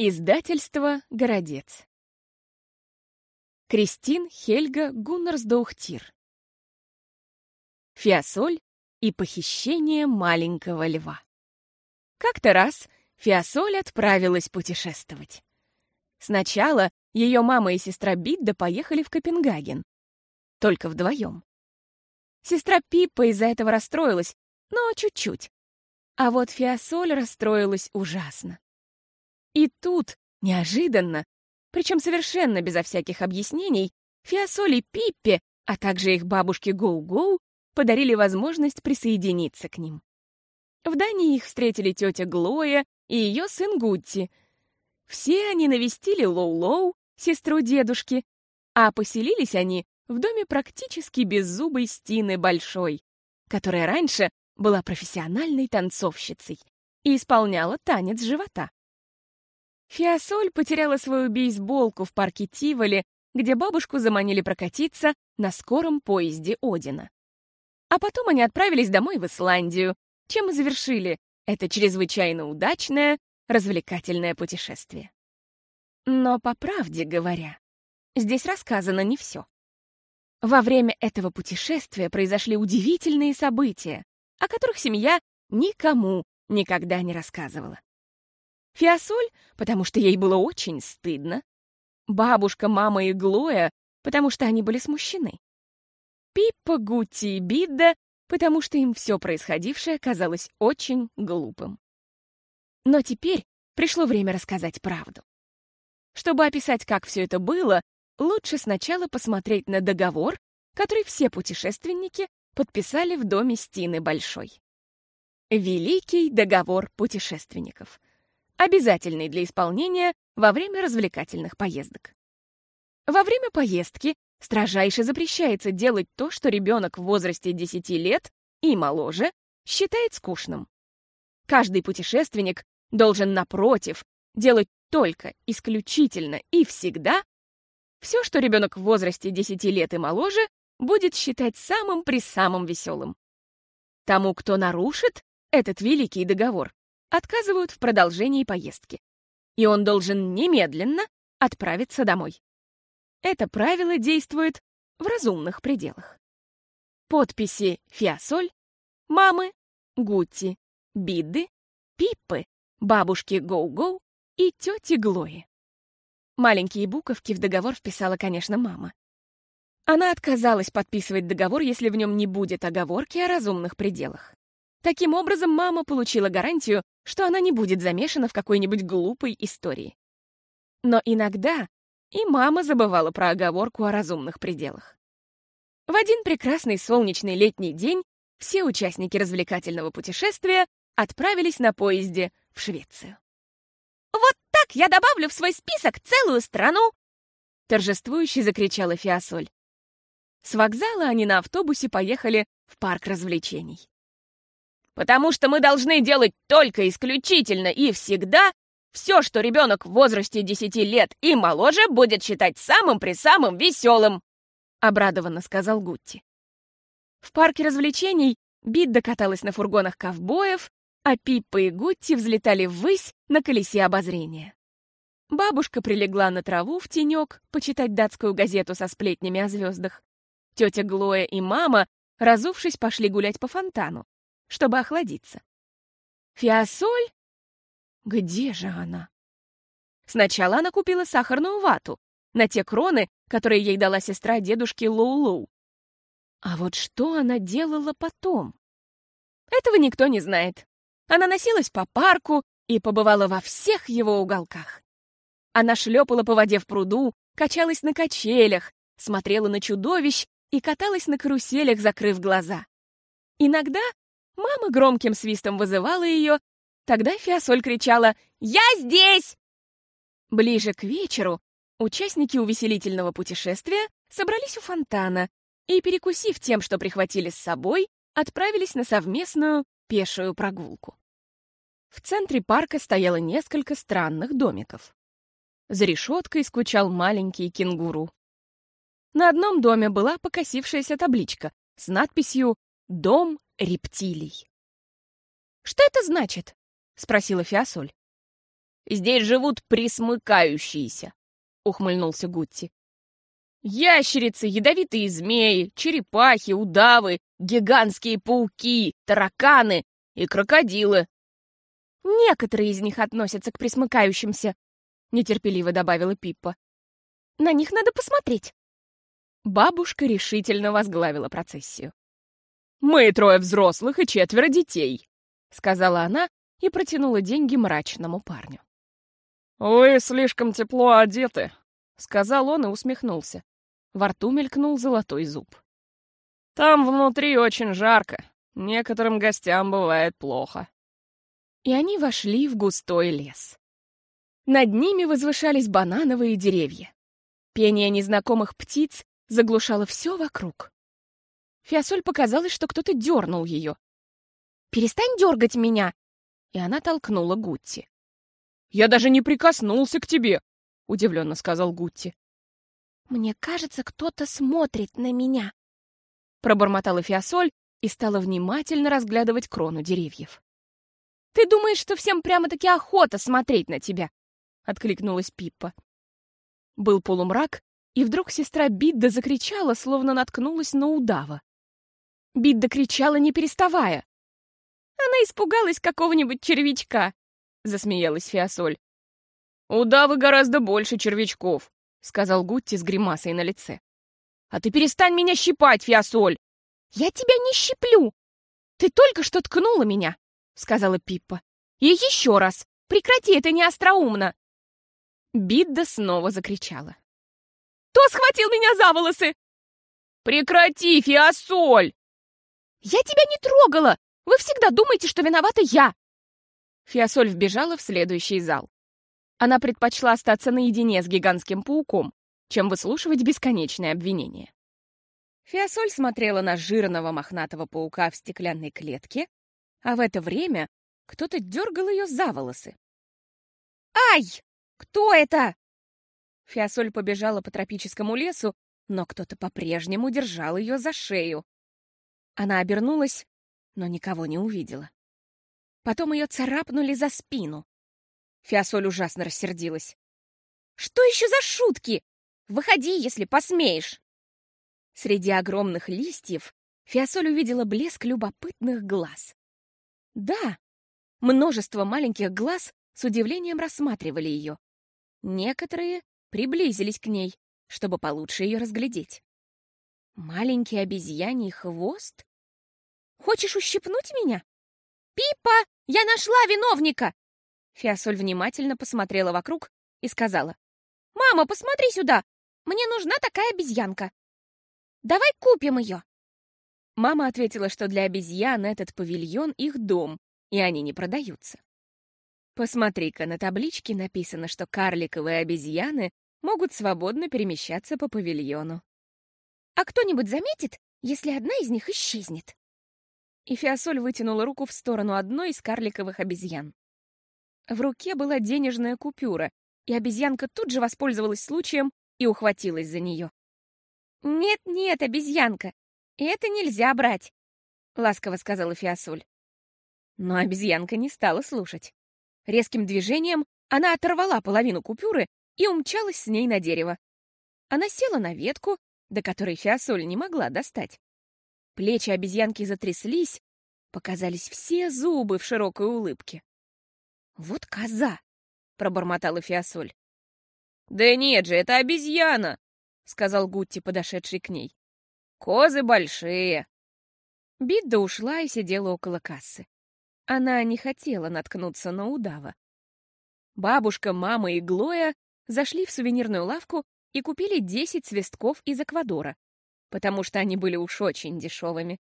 Издательство «Городец». Кристин Хельга Гуннерсдоухтир. Фиасоль и похищение маленького льва. Как-то раз Фиасоль отправилась путешествовать. Сначала ее мама и сестра Бидда поехали в Копенгаген. Только вдвоем. Сестра Пиппа из-за этого расстроилась, но чуть-чуть. А вот Фиасоль расстроилась ужасно. И тут, неожиданно, причем совершенно безо всяких объяснений, Фиасоль и Пиппе, а также их бабушке Гоу-Гоу, подарили возможность присоединиться к ним. В Дании их встретили тетя Глоя и ее сын Гутти. Все они навестили Лоу-Лоу, сестру дедушки, а поселились они в доме практически беззубой Стины Большой, которая раньше была профессиональной танцовщицей и исполняла танец живота. Фиасоль потеряла свою бейсболку в парке Тиволи, где бабушку заманили прокатиться на скором поезде Одина. А потом они отправились домой в Исландию, чем и завершили это чрезвычайно удачное развлекательное путешествие. Но, по правде говоря, здесь рассказано не все. Во время этого путешествия произошли удивительные события, о которых семья никому никогда не рассказывала. Фиасоль, потому что ей было очень стыдно. Бабушка, мама и Глоя, потому что они были смущены. Пиппа, Гутти и Бидда, потому что им все происходившее казалось очень глупым. Но теперь пришло время рассказать правду. Чтобы описать, как все это было, лучше сначала посмотреть на договор, который все путешественники подписали в доме Стины Большой. Великий договор путешественников — обязательный для исполнения во время развлекательных поездок. Во время поездки строжайше запрещается делать то, что ребенок в возрасте 10 лет и моложе считает скучным. Каждый путешественник должен, напротив, делать только, исключительно и всегда все, что ребенок в возрасте 10 лет и моложе будет считать самым при самым веселым. Тому, кто нарушит этот великий договор, отказывают в продолжении поездки, и он должен немедленно отправиться домой. Это правило действует в разумных пределах. Подписи Фиасоль, мамы, Гутти, Бидды, Пиппы, бабушки Гоу-Гоу и тети Глои. Маленькие буковки в договор вписала, конечно, мама. Она отказалась подписывать договор, если в нем не будет оговорки о разумных пределах. Таким образом, мама получила гарантию, что она не будет замешана в какой-нибудь глупой истории. Но иногда и мама забывала про оговорку о разумных пределах. В один прекрасный солнечный летний день все участники развлекательного путешествия отправились на поезде в Швецию. «Вот так я добавлю в свой список целую страну!» торжествующе закричала Фиасоль. С вокзала они на автобусе поехали в парк развлечений. Потому что мы должны делать только исключительно и всегда все, что ребенок в возрасте 10 лет и моложе будет считать самым при самым веселым», — обрадованно сказал Гутти. В парке развлечений Бидда каталась на фургонах ковбоев, а Пиппа и Гутти взлетали ввысь на колесе обозрения. Бабушка прилегла на траву в тенек почитать датскую газету со сплетнями о звездах. Тетя Глоя и мама, разувшись, пошли гулять по фонтану чтобы охладиться. Фиасоль? Где же она? Сначала она купила сахарную вату на те кроны, которые ей дала сестра дедушки Лоу-Лоу. А вот что она делала потом? Этого никто не знает. Она носилась по парку и побывала во всех его уголках. Она шлепала по воде в пруду, качалась на качелях, смотрела на чудовищ и каталась на каруселях, закрыв глаза. Иногда Мама громким свистом вызывала ее, тогда Фиасоль кричала «Я здесь!». Ближе к вечеру участники увеселительного путешествия собрались у фонтана и, перекусив тем, что прихватили с собой, отправились на совместную пешую прогулку. В центре парка стояло несколько странных домиков. За решеткой скучал маленький кенгуру. На одном доме была покосившаяся табличка с надписью «Дом рептилий. «Что это значит?» — спросила Фиасоль. Здесь живут присмыкающиеся, ухмыльнулся Гутти. Ящерицы, ядовитые змеи, черепахи, удавы, гигантские пауки, тараканы и крокодилы. Некоторые из них относятся к присмыкающимся, нетерпеливо добавила Пиппа. На них надо посмотреть. Бабушка решительно возглавила процессию. «Мы трое взрослых и четверо детей», — сказала она и протянула деньги мрачному парню. «Вы слишком тепло одеты», — сказал он и усмехнулся. Во рту мелькнул золотой зуб. «Там внутри очень жарко. Некоторым гостям бывает плохо». И они вошли в густой лес. Над ними возвышались банановые деревья. Пение незнакомых птиц заглушало все вокруг. Фиасоль показалось, что кто-то дернул ее. «Перестань дергать меня!» И она толкнула Гутти. «Я даже не прикоснулся к тебе!» — удивленно сказал Гутти. «Мне кажется, кто-то смотрит на меня!» Пробормотала Фиасоль и стала внимательно разглядывать крону деревьев. «Ты думаешь, что всем прямо-таки охота смотреть на тебя?» — откликнулась Пиппа. Был полумрак, и вдруг сестра Бидда закричала, словно наткнулась на удава. Бидда кричала, не переставая. Она испугалась какого-нибудь червячка, засмеялась Фиасоль. «Удавы гораздо больше червячков», — сказал Гутти с гримасой на лице. «А ты перестань меня щипать, Фиасоль!» «Я тебя не щиплю! Ты только что ткнула меня!» — сказала Пиппа. «И еще раз! Прекрати, это не остроумно!» Бидда снова закричала. «Кто схватил меня за волосы?» «Прекрати, Фиасоль!» «Я тебя не трогала! Вы всегда думаете, что виновата я!» Фиасоль вбежала в следующий зал. Она предпочла остаться наедине с гигантским пауком, чем выслушивать бесконечные обвинения. Фиасоль смотрела на жирного мохнатого паука в стеклянной клетке, а в это время кто-то дергал ее за волосы. «Ай! Кто это?» Фиасоль побежала по тропическому лесу, но кто-то по-прежнему держал ее за шею. Она обернулась, но никого не увидела. Потом ее царапнули за спину. Фиасоль ужасно рассердилась. «Что еще за шутки? Выходи, если посмеешь!» Среди огромных листьев Фиасоль увидела блеск любопытных глаз. Да, множество маленьких глаз с удивлением рассматривали ее. Некоторые приблизились к ней, чтобы получше ее разглядеть. Маленький обезьяний хвост? Хочешь ущипнуть меня? Пипа, я нашла виновника! Фиасоль внимательно посмотрела вокруг и сказала. Мама, посмотри сюда! Мне нужна такая обезьянка. Давай купим ее. Мама ответила, что для обезьян этот павильон — их дом, и они не продаются. Посмотри-ка, на табличке написано, что карликовые обезьяны могут свободно перемещаться по павильону. А кто-нибудь заметит, если одна из них исчезнет? И Фиасоль вытянула руку в сторону одной из карликовых обезьян. В руке была денежная купюра, и обезьянка тут же воспользовалась случаем и ухватилась за нее. «Нет-нет, обезьянка, это нельзя брать», — ласково сказала Фиасоль. Но обезьянка не стала слушать. Резким движением она оторвала половину купюры и умчалась с ней на дерево. Она села на ветку, до которой Фиасоль не могла достать. Плечи обезьянки затряслись, показались все зубы в широкой улыбке. «Вот коза!» — пробормотала Фиасоль. «Да нет же, это обезьяна!» — сказал Гутти, подошедший к ней. «Козы большие!» Бидда ушла и сидела около кассы. Она не хотела наткнуться на удава. Бабушка, мама и Глоя зашли в сувенирную лавку и купили 10 свистков из Эквадора, потому что они были уж очень дешевыми.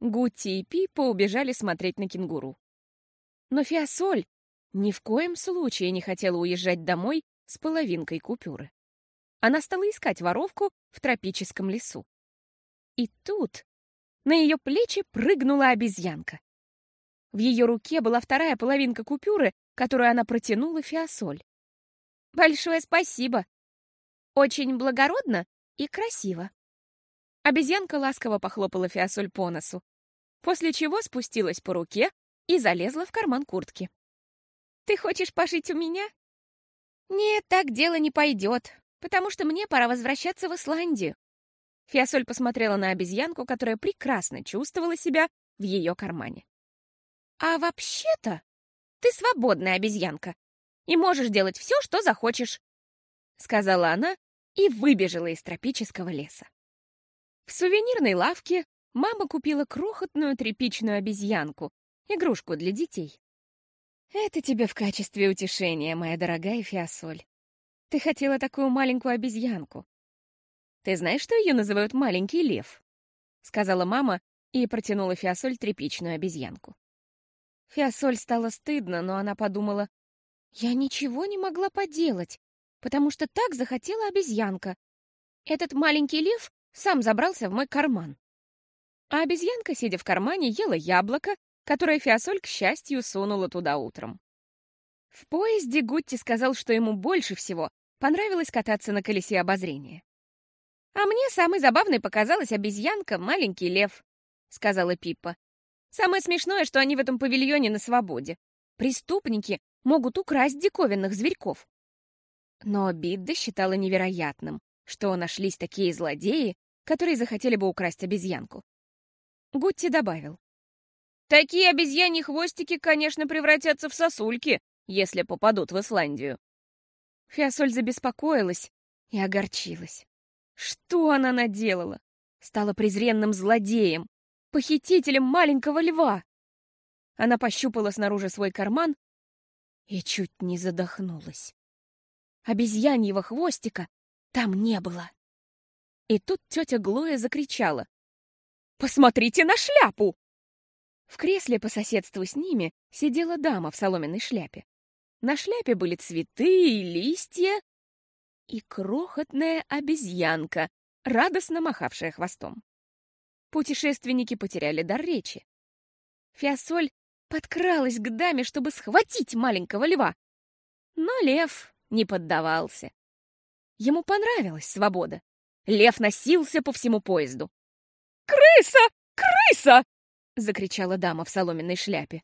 Гутти и Пипа убежали смотреть на кенгуру. Но Фиасоль ни в коем случае не хотела уезжать домой с половинкой купюры. Она стала искать воровку в тропическом лесу. И тут на ее плечи прыгнула обезьянка. В ее руке была вторая половинка купюры, которую она протянула Фиасоль. «Большое спасибо! Очень благородно и красиво!» Обезьянка ласково похлопала Фиасоль по носу, после чего спустилась по руке и залезла в карман куртки. Ты хочешь пожить у меня? Нет, так дело не пойдет, потому что мне пора возвращаться в Исландию. Фиасоль посмотрела на обезьянку, которая прекрасно чувствовала себя в ее кармане. «А вообще-то ты свободная обезьянка и можешь делать все, что захочешь», — сказала она и выбежала из тропического леса. В сувенирной лавке мама купила крохотную тряпичную обезьянку, игрушку для детей. «Это тебе в качестве утешения, моя дорогая Фиасоль. Ты хотела такую маленькую обезьянку. Ты знаешь, что ее называют маленький лев?» — сказала мама и протянула Фиасоль тряпичную обезьянку. Фиасоль стало стыдно, но она подумала, «Я ничего не могла поделать, потому что так захотела обезьянка. Этот маленький лев сам забрался в мой карман». А обезьянка, сидя в кармане, ела яблоко, которое Фиасоль, к счастью, сунула туда утром. В поезде Гутти сказал, что ему больше всего понравилось кататься на колесе обозрения. «А мне самой забавной показалась обезьянка «Маленький лев», — сказала Пиппа. Самое смешное, что они в этом павильоне на свободе. Преступники могут украсть диковинных зверьков. Но Бидда считала невероятным, что нашлись такие злодеи, которые захотели бы украсть обезьянку. Гутти добавил. «Такие обезьяньи хвостики, конечно, превратятся в сосульки, если попадут в Исландию». Фиасоль забеспокоилась и огорчилась. Что она наделала? Стала презренным злодеем, похитителем маленького льва. Она пощупала снаружи свой карман и чуть не задохнулась. Обезьяньего хвостика там не было. И тут тетя Глоя закричала. «Посмотрите на шляпу!» В кресле по соседству с ними сидела дама в соломенной шляпе. На шляпе были цветы и листья, и крохотная обезьянка, радостно махавшая хвостом путешественники потеряли дар речи. Фиасоль подкралась к даме, чтобы схватить маленького льва. Но лев не поддавался. Ему понравилась свобода. Лев носился по всему поезду. «Крыса! Крыса!» — закричала дама в соломенной шляпе.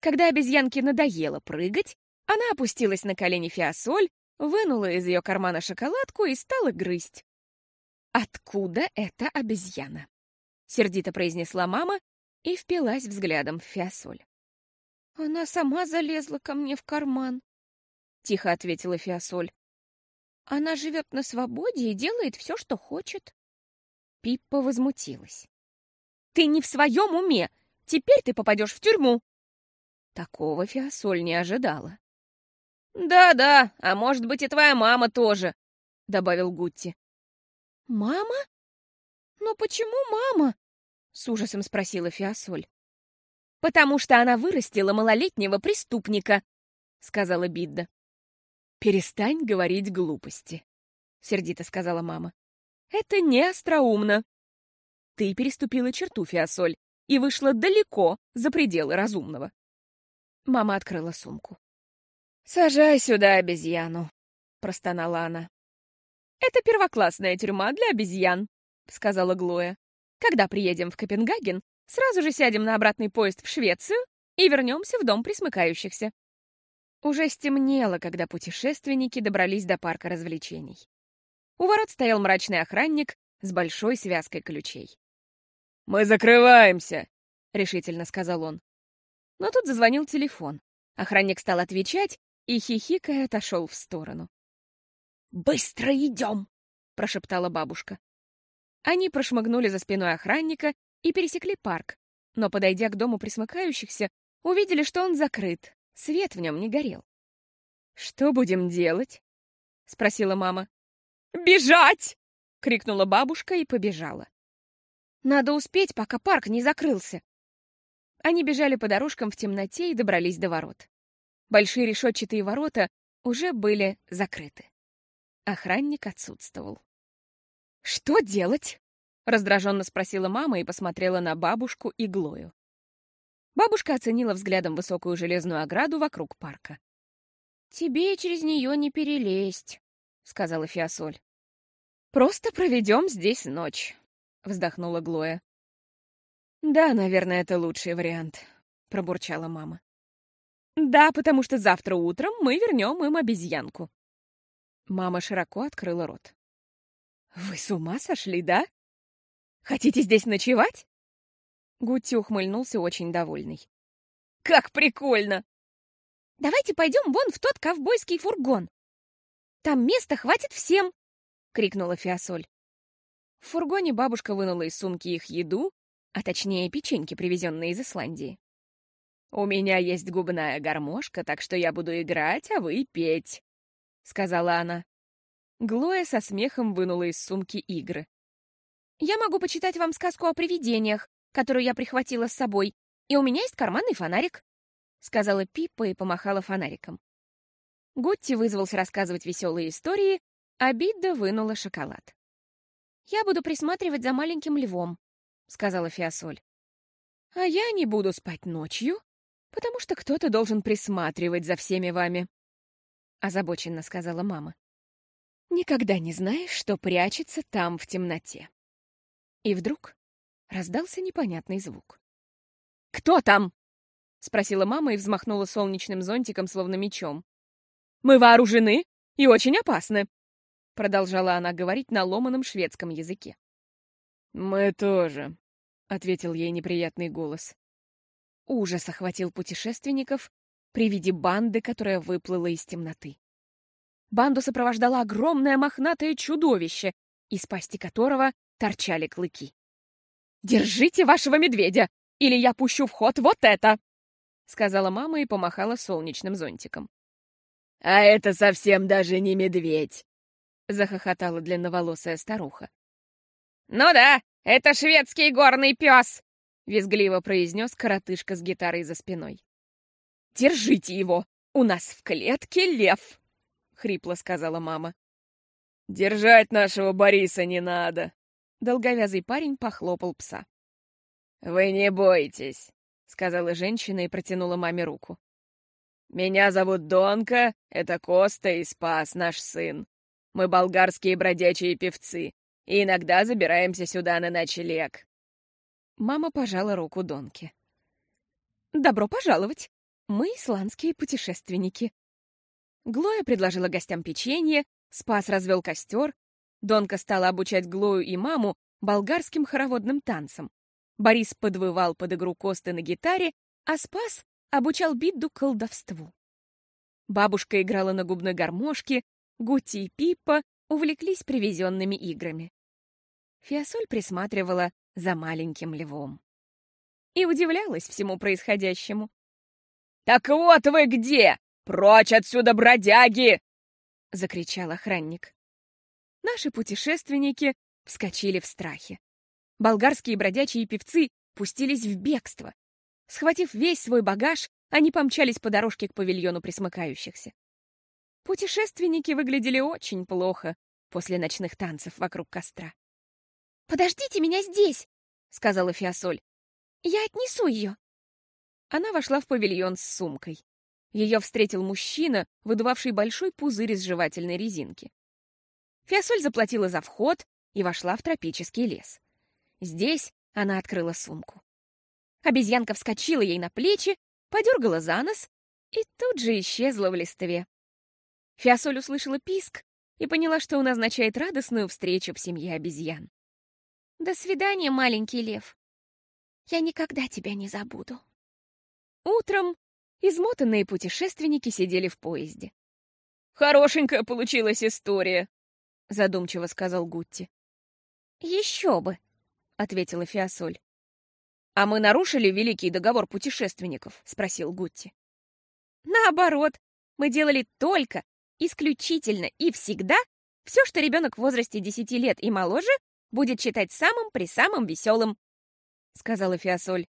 Когда обезьянке надоело прыгать, она опустилась на колени Фиасоль, вынула из ее кармана шоколадку и стала грызть. Откуда эта обезьяна? сердито произнесла мама и впилась взглядом в Фиасоль. «Она сама залезла ко мне в карман», — тихо ответила Фиасоль. «Она живет на свободе и делает все, что хочет». Пиппа возмутилась. «Ты не в своем уме! Теперь ты попадешь в тюрьму!» Такого Фиасоль не ожидала. «Да-да, а может быть и твоя мама тоже», — добавил Гутти. «Мама? Но почему мама?» — с ужасом спросила Фиасоль. «Потому что она вырастила малолетнего преступника», — сказала Бидда. «Перестань говорить глупости», — сердито сказала мама. «Это не остроумно. Ты переступила черту, Фиасоль, и вышла далеко за пределы разумного». Мама открыла сумку. «Сажай сюда обезьяну», — простонала она. «Это первоклассная тюрьма для обезьян», — сказала Глоя. Когда приедем в Копенгаген, сразу же сядем на обратный поезд в Швецию и вернемся в дом присмыкающихся. Уже стемнело, когда путешественники добрались до парка развлечений. У ворот стоял мрачный охранник с большой связкой ключей. «Мы закрываемся!» — решительно сказал он. Но тут зазвонил телефон. Охранник стал отвечать и, хихикая, отошел в сторону. «Быстро идем!» — прошептала бабушка. Они прошмыгнули за спиной охранника и пересекли парк, но, подойдя к дому присмыкающихся, увидели, что он закрыт, свет в нем не горел. «Что будем делать?» — спросила мама. «Бежать!» — крикнула бабушка и побежала. «Надо успеть, пока парк не закрылся». Они бежали по дорожкам в темноте и добрались до ворот. Большие решетчатые ворота уже были закрыты. Охранник отсутствовал. «Что делать?» — раздраженно спросила мама и посмотрела на бабушку и Глою. Бабушка оценила взглядом высокую железную ограду вокруг парка. «Тебе через нее не перелезть», — сказала Фиасоль. «Просто проведем здесь ночь», — вздохнула Глоя. «Да, наверное, это лучший вариант», — пробурчала мама. Да, потому что завтра утром мы вернем им обезьянку. Мама широко открыла рот. Вы с ума сошли, да? Хотите здесь ночевать? Гутти ухмыльнулся очень довольный. Как прикольно! Давайте пойдем вон в тот ковбойский фургон. Там места хватит всем, крикнула Фиасоль. В фургоне бабушка вынула из сумки их еду, а точнее печеньки, привезенные из Исландии. «У меня есть губная гармошка, так что я буду играть, а вы петь», — сказала она. Глоя со смехом вынула из сумки игры. «Я могу почитать вам сказку о привидениях, которую я прихватила с собой, и у меня есть карманный фонарик», — сказала Пиппа и помахала фонариком. Гутти вызвался рассказывать веселые истории, а Бидда вынула шоколад. «Я буду присматривать за маленьким львом», — сказала Фиасоль. «А я не буду спать ночью, потому что кто-то должен присматривать за всеми вами», — озабоченно сказала мама. «Никогда не знаешь, что прячется там в темноте». И вдруг раздался непонятный звук. «Кто там?» — спросила мама и взмахнула солнечным зонтиком, словно мечом. «Мы вооружены и очень опасны», — продолжала она говорить на ломаном шведском языке. «Мы тоже», — ответил ей неприятный голос. Ужас охватил путешественников при виде банды, которая выплыла из темноты. Банду сопровождало огромное мохнатое чудовище, из пасти которого торчали клыки. «Держите вашего медведя, или я пущу в ход вот это!» — сказала мама и помахала солнечным зонтиком. «А это совсем даже не медведь!» — захохотала длинноволосая старуха. «Ну да, это шведский горный пес!» — визгливо произнес коротышка с гитарой за спиной. «Держите его! У нас в клетке лев!» — хрипло сказала мама. «Держать нашего Бориса не надо!» Долговязый парень похлопал пса. «Вы не бойтесь», — сказала женщина и протянула маме руку. «Меня зовут Донка, это Коста и Спас, наш сын. Мы болгарские бродячие певцы, и иногда забираемся сюда на ночлег. Мама пожала руку Донке. «Добро пожаловать! Мы исландские путешественники». Глоя предложила гостям печенье, Спас развел костер, Донка стала обучать Глою и маму болгарским хороводным танцам. Борис подвывал под игру Косты на гитаре, а Спас обучал Бидду колдовству. Бабушка играла на губной гармошке, Гути и Пиппа увлеклись привезенными играми. Фиасоль присматривала за маленьким львом. И удивлялась всему происходящему. «Так вот вы где! Прочь отсюда, бродяги!» — закричал охранник. Наши путешественники вскочили в страхе. Болгарские бродячие певцы пустились в бегство. Схватив весь свой багаж, они помчались по дорожке к павильону присмыкающихся. Путешественники выглядели очень плохо после ночных танцев вокруг костра. «Подождите меня здесь!» — сказала Фиасоль. «Я отнесу ее!» Она вошла в павильон с сумкой. Ее встретил мужчина, выдувавший большой пузырь из жевательной резинки. Фиасоль заплатила за вход и вошла в тропический лес. Здесь она открыла сумку. Обезьянка вскочила ей на плечи, подергала за нос и тут же исчезла в листве. Фиасоль услышала писк и поняла, что он означает радостную встречу в семье обезьян. «До свидания, маленький лев. Я никогда тебя не забуду». Утром измотанные путешественники сидели в поезде. «Хорошенькая получилась история», — задумчиво сказал Гутти. «Еще бы», — ответила Фиасоль. «А мы нарушили Великий договор путешественников?» — спросил Гутти. «Наоборот, мы делали только исключительно и всегда все, что ребенок в возрасте 10 лет и моложе будет считать самым при самым веселым, — сказала Фиасоль.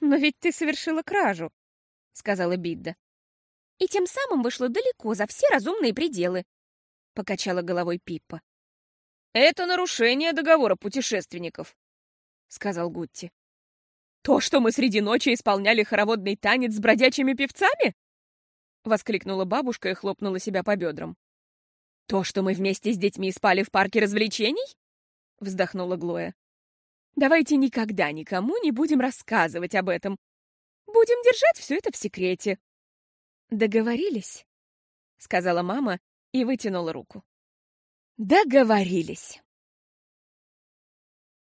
«Но ведь ты совершила кражу», — сказала Бидда. «И тем самым вышла далеко за все разумные пределы», — покачала головой Пиппа. «Это нарушение договора путешественников», — сказал Гутти. «То, что мы среди ночи исполняли хороводный танец с бродячими певцами?» — воскликнула бабушка и хлопнула себя по бедрам. «То, что мы вместе с детьми спали в парке развлечений?» — вздохнула Глоя. «Давайте никогда никому не будем рассказывать об этом. Будем держать все это в секрете», Договорились? Сказала мама и вытянула руку. Договорились.